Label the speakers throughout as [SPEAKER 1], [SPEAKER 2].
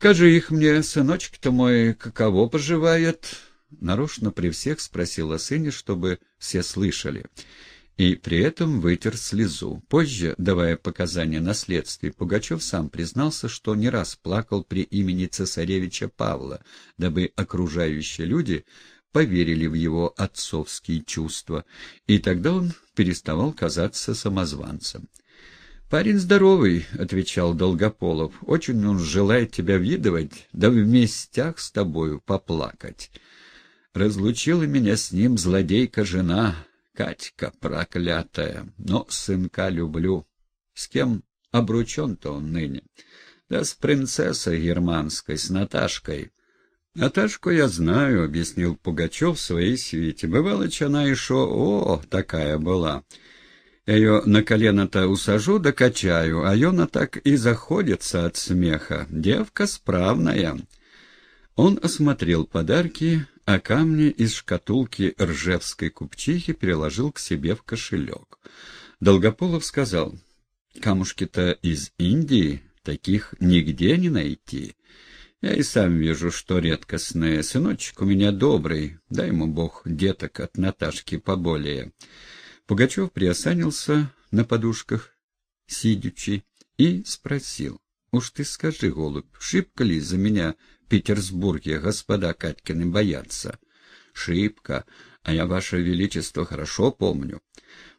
[SPEAKER 1] Скажи их мне, сыночек-то мой, каково поживает? Нарочно при всех спросил о сыне, чтобы все слышали. И при этом вытер слезу. Позже, давая показания на следствии, Пугачев сам признался, что не раз плакал при имени цесаревича Павла, дабы окружающие люди поверили в его отцовские чувства, и тогда он переставал казаться самозванцем. «Парень здоровый», — отвечал Долгополов. «Очень он желает тебя видывать, да в местях с тобою поплакать. Разлучила меня с ним злодейка-жена, Катька проклятая, но сынка люблю. С кем обручен-то он ныне? Да с принцессой германской, с Наташкой». «Наташку я знаю», — объяснил Пугачев своей свите. «Бывало, она еще, о, такая была». Я ее на колено-то усажу да качаю, а она так и заходится от смеха. Девка справная. Он осмотрел подарки, а камни из шкатулки ржевской купчихи переложил к себе в кошелек. Долгополов сказал, «Камушки-то из Индии, таких нигде не найти. Я и сам вижу, что редкостные. Сыночек у меня добрый, дай ему Бог деток от Наташки поболее». Пугачев приосанился на подушках, сидячи, и спросил. — Уж ты скажи, голубь, шибко ли за меня в Петербурге господа Катькины боятся? — Шибко, а я, ваше величество, хорошо помню.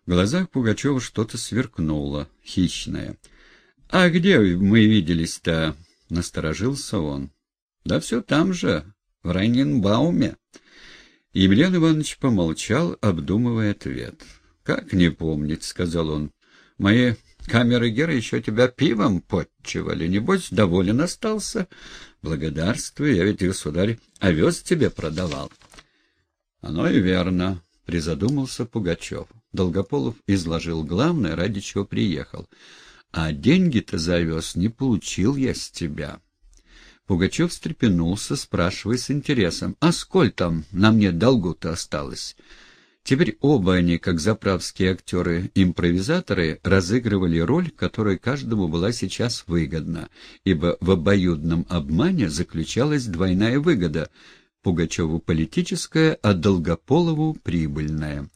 [SPEAKER 1] В глазах Пугачева что-то сверкнуло, хищное. — А где мы виделись-то? — насторожился он. — Да все там же, в Райнинбауме. Емельян Иванович помолчал, обдумывая ответ. — «Как не помнить?» — сказал он. «Мои камеры Гера еще тебя пивом подчивали. Небось, доволен остался?» «Благодарствую, я ведь, государь, овес тебе продавал». «Оно и верно», — призадумался Пугачев. Долгополов изложил главное, ради чего приехал. «А деньги-то за овес не получил я с тебя». Пугачев встрепенулся, спрашивая с интересом, «А сколь там на мне долгу-то осталось?» Теперь оба они, как заправские актеры-импровизаторы, разыгрывали роль, которая каждому была сейчас выгодна, ибо в обоюдном обмане заключалась двойная выгода — Пугачеву политическая, а Долгополову прибыльная.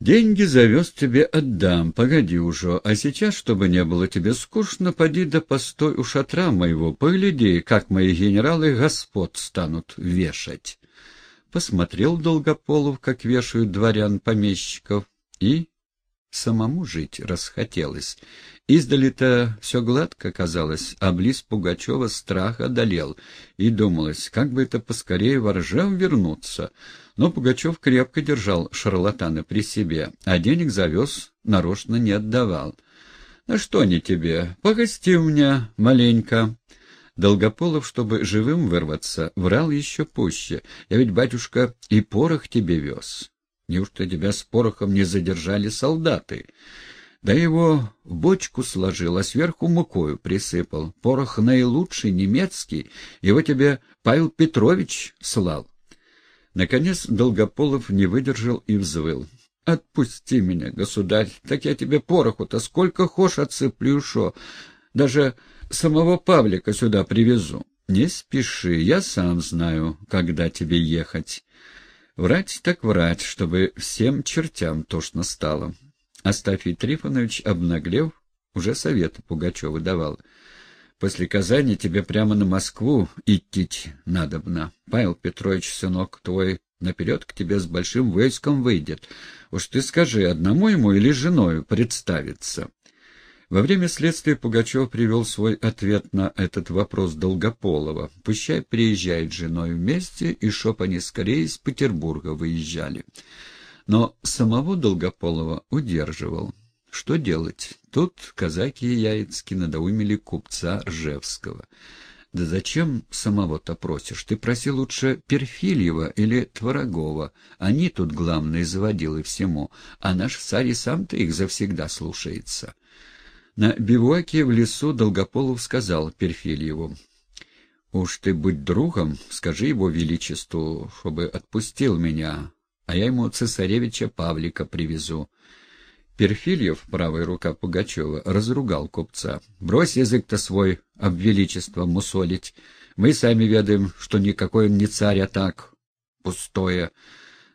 [SPEAKER 1] «Деньги завез тебе отдам, погоди уже, а сейчас, чтобы не было тебе скучно, поди да постой у шатра моего, погляди, как мои генералы господ станут вешать» посмотрел Долгополов, как вешают дворян-помещиков, и самому жить расхотелось. Издали-то все гладко казалось, а близ Пугачева страх одолел, и думалось, как бы это поскорее воржам вернуться. Но Пугачев крепко держал шарлатана при себе, а денег завез, нарочно не отдавал. — На что не тебе? Погости у меня маленько. Долгополов, чтобы живым вырваться, врал еще пуще. Я ведь, батюшка, и порох тебе вез. Неужто тебя с порохом не задержали солдаты? Да его в бочку сложил, а сверху мукою присыпал. Порох наилучший, немецкий, его тебе Павел Петрович слал. Наконец Долгополов не выдержал и взвыл. — Отпусти меня, государь, так я тебе пороху-то сколько хошь отсыплю, шо. Даже самого Павлика сюда привезу. Не спеши, я сам знаю, когда тебе ехать. Врать так врать, чтобы всем чертям тошно стало. Астафий Трифонович, обнаглев, уже советы Пугачеву давал. После Казани тебе прямо на Москву идти надобно. Павел Петрович, сынок твой, наперед к тебе с большим войском выйдет. Уж ты скажи, одному ему или женою представиться. Во время следствия Пугачев привел свой ответ на этот вопрос Долгополова. Пущай приезжает с женой вместе, и чтоб они скорее из Петербурга выезжали. Но самого Долгополова удерживал. Что делать? Тут казаки Яицки надоумили купца Ржевского. Да зачем самого-то просишь? Ты проси лучше Перфильева или Творогова. Они тут главные заводилы всему, а наш царь и сам-то их завсегда слушается. На бивуаке в лесу Долгополов сказал Перфильеву. — Уж ты будь другом, скажи его величеству, чтобы отпустил меня, а я ему цесаревича Павлика привезу. Перфильев, правая рука Пугачева, разругал купца. «Брось язык-то свой, об величество мусолить. Мы сами ведаем, что никакой он не царь, а так, пустое.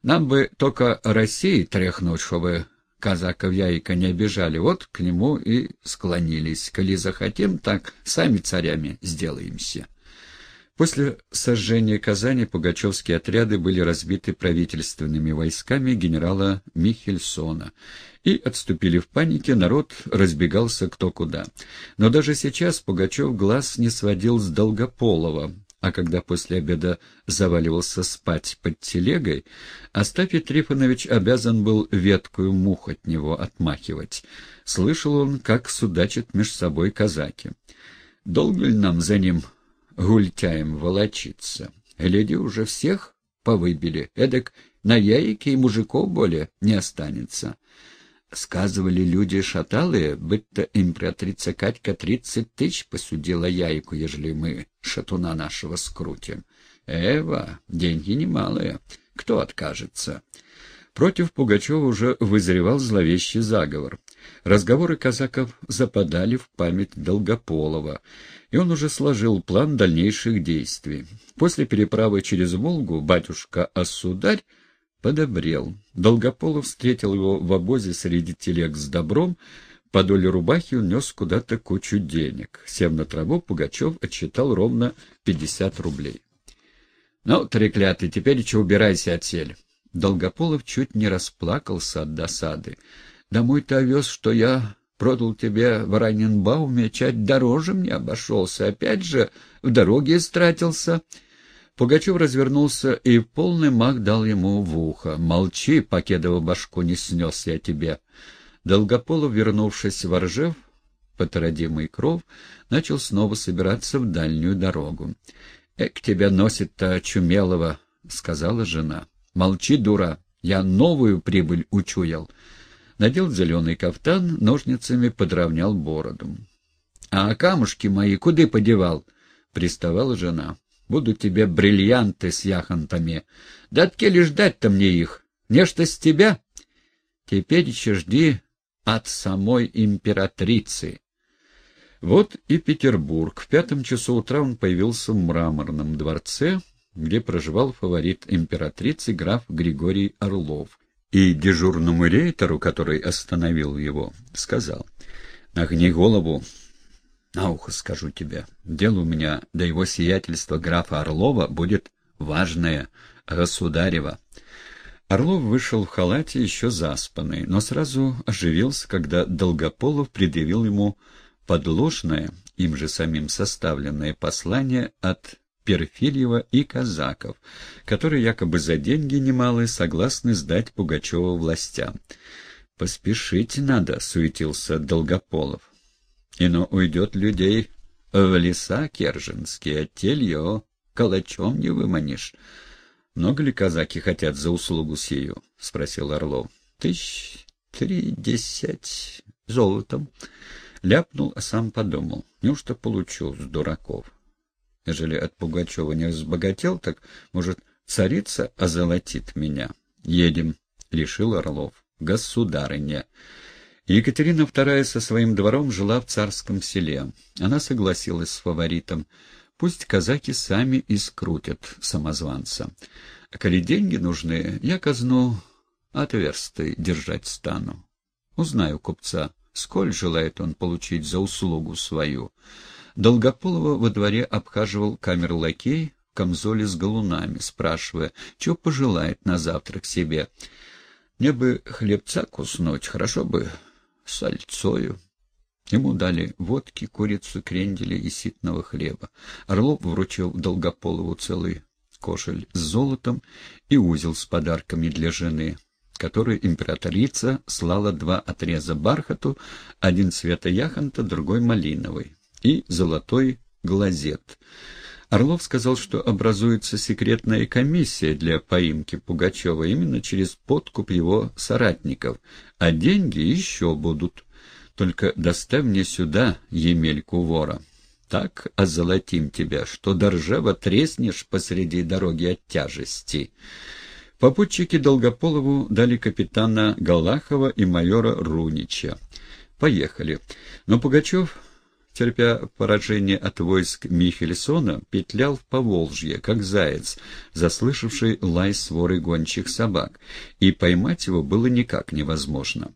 [SPEAKER 1] Нам бы только России тряхнуть, чтобы казаков яйка не обижали. Вот к нему и склонились. Коли захотим, так сами царями сделаемся». После сожжения Казани пугачевские отряды были разбиты правительственными войсками генерала Михельсона и отступили в панике, народ разбегался кто куда. Но даже сейчас Пугачев глаз не сводил с Долгополова, а когда после обеда заваливался спать под телегой, Остафий Трифонович обязан был веткую мух от него отмахивать. Слышал он, как судачат меж собой казаки. «Долго ли нам за ним гультяем волочиться. Гляди, уже всех повыбили, эдак на яйке и мужиков более не останется. Сказывали люди шаталые, будто императрица Катька тридцать тысяч посудила яйку, ежели мы шатуна нашего скрутим. Эва, деньги немалые, кто откажется? Против Пугачева уже вызревал зловещий заговор. Разговоры казаков западали в память Долгополова, и он уже сложил план дальнейших действий. После переправы через Волгу батюшка Осударь подобрел. Долгополов встретил его в обозе среди телег с добром, по доле рубахи он нес куда-то кучу денег. Сев на траву, Пугачев отчитал ровно пятьдесят рублей. — Ну, треклятый, теперь че убирайся отсель. Долгополов чуть не расплакался от досады. «Домой-то овес, что я продал тебе в Раненбауме, чать дороже мне обошелся. Опять же, в дороге истратился». Пугачев развернулся и полный мах дал ему в ухо. «Молчи, покедово башку не снес я тебе». Долгополов, вернувшись в Оржев, потородимый кров, начал снова собираться в дальнюю дорогу. «Эк, тебя носит-то чумелого», — сказала жена. «Молчи, дура, я новую прибыль учуял». Надел зеленый кафтан, ножницами подровнял бороду. «А камушки мои куды подевал?» — приставала жена. «Буду тебе бриллианты с яхонтами. Да откели ждать-то мне их? Нечто с тебя?» «Теперь еще жди от самой императрицы». Вот и Петербург. В пятом часу утра он появился в мраморном дворце, где проживал фаворит императрицы граф Григорий Орлов. И дежурному рейтеру, который остановил его, сказал, «Нагни голову, на ухо скажу тебе. Дело у меня до его сиятельства графа Орлова будет важное, государево». Орлов вышел в халате еще заспанный, но сразу оживился, когда Долгополов предъявил ему подложное, им же самим составленное послание от Перфильева и казаков, которые якобы за деньги немалые согласны сдать Пугачева властям. «Поспешить надо», — суетился Долгополов. «Ино уйдет людей в леса керженские, а телье калачом не выманишь». «Много ли казаки хотят за услугу сию?» — спросил Орлов. «Тысяч тридесять золотом». Ляпнул, а сам подумал. Неужто получу с дураков? Ежели от Пугачева не разбогател, так, может, царица озолотит меня? Едем, — решил Орлов. Государыня. Екатерина II со своим двором жила в царском селе. Она согласилась с фаворитом. Пусть казаки сами и скрутят самозванца. А коли деньги нужны, я казну отверстой держать стану. Узнаю купца, сколь желает он получить за услугу свою. Долгополова во дворе обхаживал камер-лакей в камзоле с галунами, спрашивая, что пожелает на завтрак себе. Мне бы хлебца куснуть, хорошо бы сальцою. Ему дали водки, курицу, крендели и ситного хлеба. Орлов вручил Долгополову целый кошель с золотом и узел с подарками для жены, который императрица слала два отреза бархату, один цвета яхонта, другой малиновый и золотой глазет. Орлов сказал, что образуется секретная комиссия для поимки Пугачева именно через подкуп его соратников, а деньги еще будут. Только доставь мне сюда Емельку вора. Так озолотим тебя, что до ржева треснешь посреди дороги от тяжести. Попутчики Долгополову дали капитана Галахова и майора Рунича. Поехали. Но Пугачев терпя поражение от войск Михельсона, петлял в Поволжье, как заяц, заслышавший лай своры гончих собак, и поймать его было никак невозможно.